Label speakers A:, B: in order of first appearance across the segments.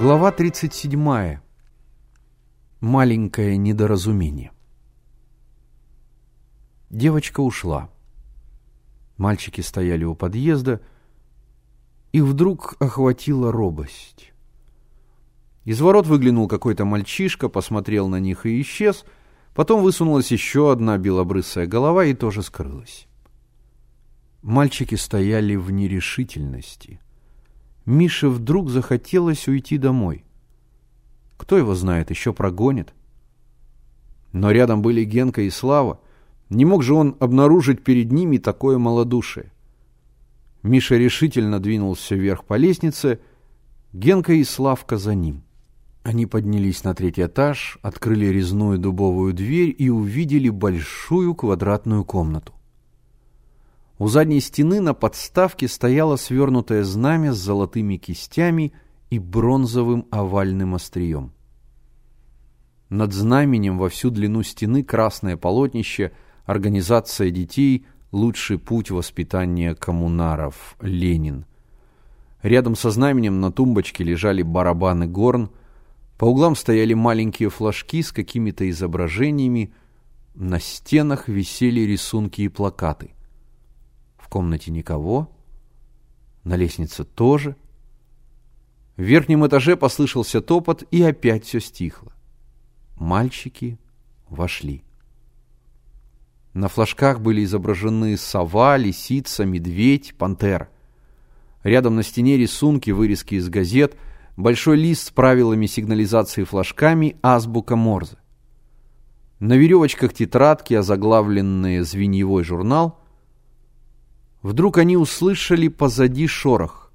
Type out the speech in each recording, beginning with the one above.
A: Глава 37. Маленькое недоразумение. Девочка ушла. Мальчики стояли у подъезда, и вдруг охватила робость. Из ворот выглянул какой-то мальчишка, посмотрел на них и исчез, потом высунулась еще одна белобрысая голова и тоже скрылась. Мальчики стояли в нерешительности – Мише вдруг захотелось уйти домой. Кто его знает, еще прогонит. Но рядом были Генка и Слава. Не мог же он обнаружить перед ними такое малодушие. Миша решительно двинулся вверх по лестнице, Генка и Славка за ним. Они поднялись на третий этаж, открыли резную дубовую дверь и увидели большую квадратную комнату. У задней стены на подставке стояло свернутое знамя с золотыми кистями и бронзовым овальным острием. Над знаменем во всю длину стены красное полотнище «Организация детей. Лучший путь воспитания коммунаров. Ленин». Рядом со знаменем на тумбочке лежали барабаны горн, по углам стояли маленькие флажки с какими-то изображениями, на стенах висели рисунки и плакаты – комнате никого, на лестнице тоже. В верхнем этаже послышался топот, и опять все стихло. Мальчики вошли. На флажках были изображены сова, лисица, медведь, пантера. Рядом на стене рисунки, вырезки из газет, большой лист с правилами сигнализации флажками, азбука Морзе. На веревочках тетрадки, озаглавленные «Звеньевой журнал», Вдруг они услышали позади шорох.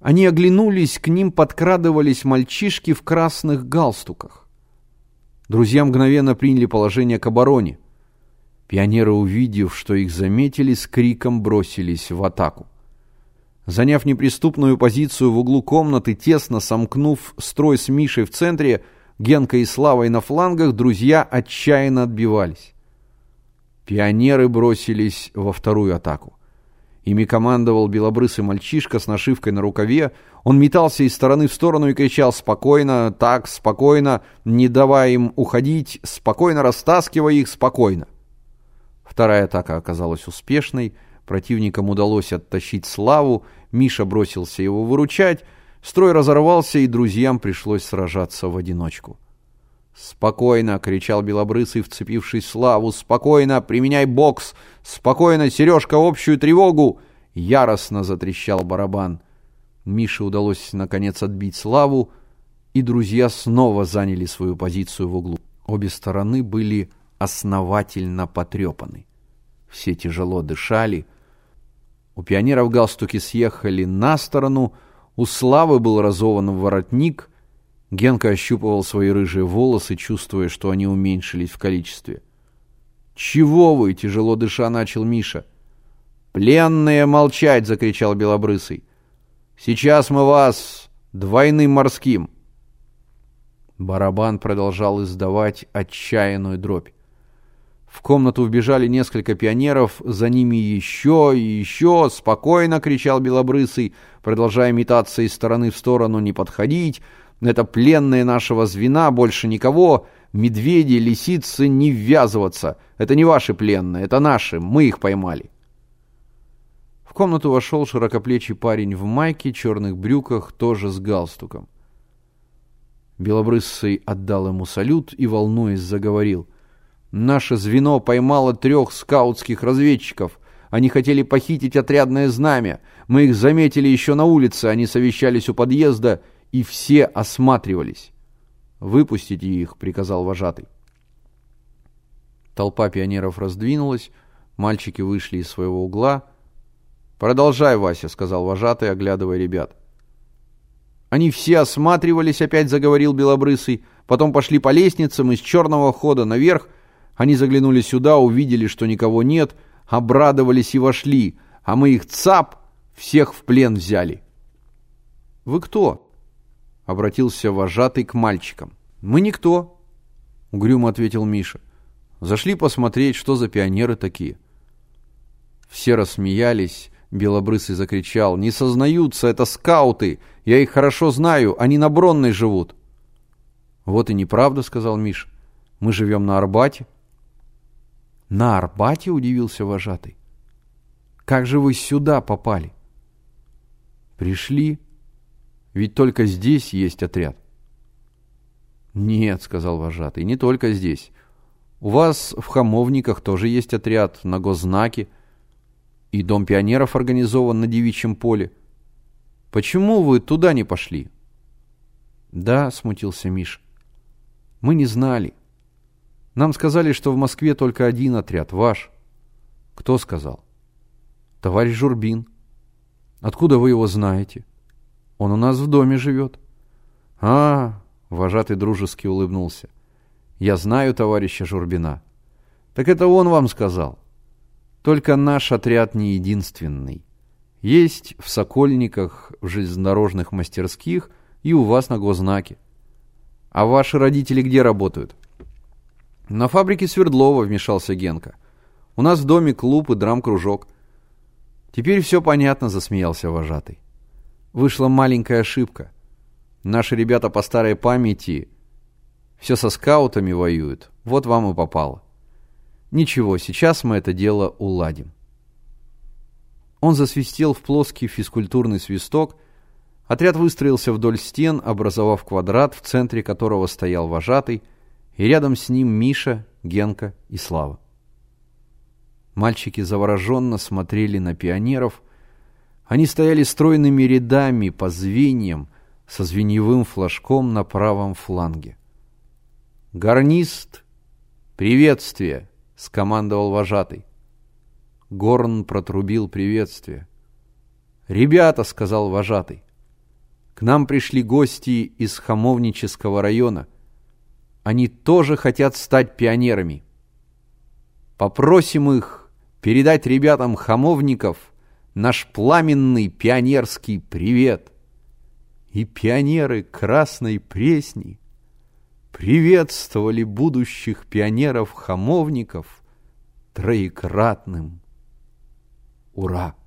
A: Они оглянулись, к ним подкрадывались мальчишки в красных галстуках. Друзья мгновенно приняли положение к обороне. Пионеры, увидев, что их заметили, с криком бросились в атаку. Заняв неприступную позицию в углу комнаты, тесно сомкнув строй с Мишей в центре, Генкой и Славой на флангах, друзья отчаянно отбивались. Пионеры бросились во вторую атаку. Ими командовал белобрысый мальчишка с нашивкой на рукаве. Он метался из стороны в сторону и кричал «Спокойно, так, спокойно, не давай им уходить, спокойно растаскивай их, спокойно». Вторая атака оказалась успешной. Противникам удалось оттащить Славу. Миша бросился его выручать. Строй разорвался, и друзьям пришлось сражаться в одиночку. «Спокойно!» — кричал Белобрысый, вцепившись в Славу. «Спокойно! Применяй бокс! Спокойно! Сережка, общую тревогу!» Яростно затрещал барабан. Мише удалось, наконец, отбить Славу, и друзья снова заняли свою позицию в углу. Обе стороны были основательно потрепаны. Все тяжело дышали. У пионеров галстуки съехали на сторону, у Славы был разован воротник — Генка ощупывал свои рыжие волосы, чувствуя, что они уменьшились в количестве. «Чего вы?» — тяжело дыша начал Миша. «Пленные молчать!» — закричал Белобрысый. «Сейчас мы вас двойным морским!» Барабан продолжал издавать отчаянную дробь. В комнату вбежали несколько пионеров, за ними еще и еще. «Спокойно!» — кричал Белобрысый, продолжая метаться из стороны в сторону, «не подходить!» Это пленные нашего звена, больше никого. Медведи, лисицы, не ввязываться. Это не ваши пленные, это наши, мы их поймали. В комнату вошел широкоплечий парень в майке, черных брюках, тоже с галстуком. Белобрысый отдал ему салют и, волнуясь, заговорил. «Наше звено поймало трех скаутских разведчиков. Они хотели похитить отрядное знамя. Мы их заметили еще на улице, они совещались у подъезда и все осматривались. «Выпустите их», — приказал вожатый. Толпа пионеров раздвинулась, мальчики вышли из своего угла. «Продолжай, Вася», — сказал вожатый, оглядывая ребят. «Они все осматривались», — опять заговорил Белобрысый. «Потом пошли по лестницам из черного хода наверх. Они заглянули сюда, увидели, что никого нет, обрадовались и вошли, а мы их цап, всех в плен взяли». «Вы кто?» Обратился вожатый к мальчикам. «Мы никто», — угрюмо ответил Миша. «Зашли посмотреть, что за пионеры такие». Все рассмеялись, Белобрысый закричал. «Не сознаются, это скауты! Я их хорошо знаю, они на Бронной живут!» «Вот и неправда», — сказал Миш. «Мы живем на Арбате». «На Арбате?» — удивился вожатый. «Как же вы сюда попали?» «Пришли. Ведь только здесь есть отряд». «Нет», — сказал вожатый, — «не только здесь. У вас в Хамовниках тоже есть отряд на госзнаке, и Дом пионеров организован на девичьем поле. Почему вы туда не пошли?» «Да», — смутился Миш, — «мы не знали. Нам сказали, что в Москве только один отряд, ваш». «Кто сказал?» «Товарищ Журбин». «Откуда вы его знаете?» «Он у нас в доме живет». «А, Вожатый дружески улыбнулся. «Я знаю товарища Журбина». «Так это он вам сказал». «Только наш отряд не единственный. Есть в Сокольниках, в железнодорожных мастерских и у вас на гознаке. А ваши родители где работают?» «На фабрике Свердлова», — вмешался Генка. «У нас в доме клуб и драм-кружок». «Теперь все понятно», — засмеялся вожатый. «Вышла маленькая ошибка». Наши ребята по старой памяти все со скаутами воюют. Вот вам и попало. Ничего, сейчас мы это дело уладим. Он засвистел в плоский физкультурный свисток. Отряд выстроился вдоль стен, образовав квадрат, в центре которого стоял вожатый, и рядом с ним Миша, Генка и Слава. Мальчики завороженно смотрели на пионеров. Они стояли стройными рядами по звеньям, со звеньевым флажком на правом фланге. «Гарнист! Приветствие!» — скомандовал вожатый. Горн протрубил приветствие. «Ребята!» — сказал вожатый. «К нам пришли гости из Хамовнического района. Они тоже хотят стать пионерами. Попросим их передать ребятам хамовников наш пламенный пионерский привет» и пионеры Красной Пресни приветствовали будущих пионеров-хамовников троекратным «Ура!».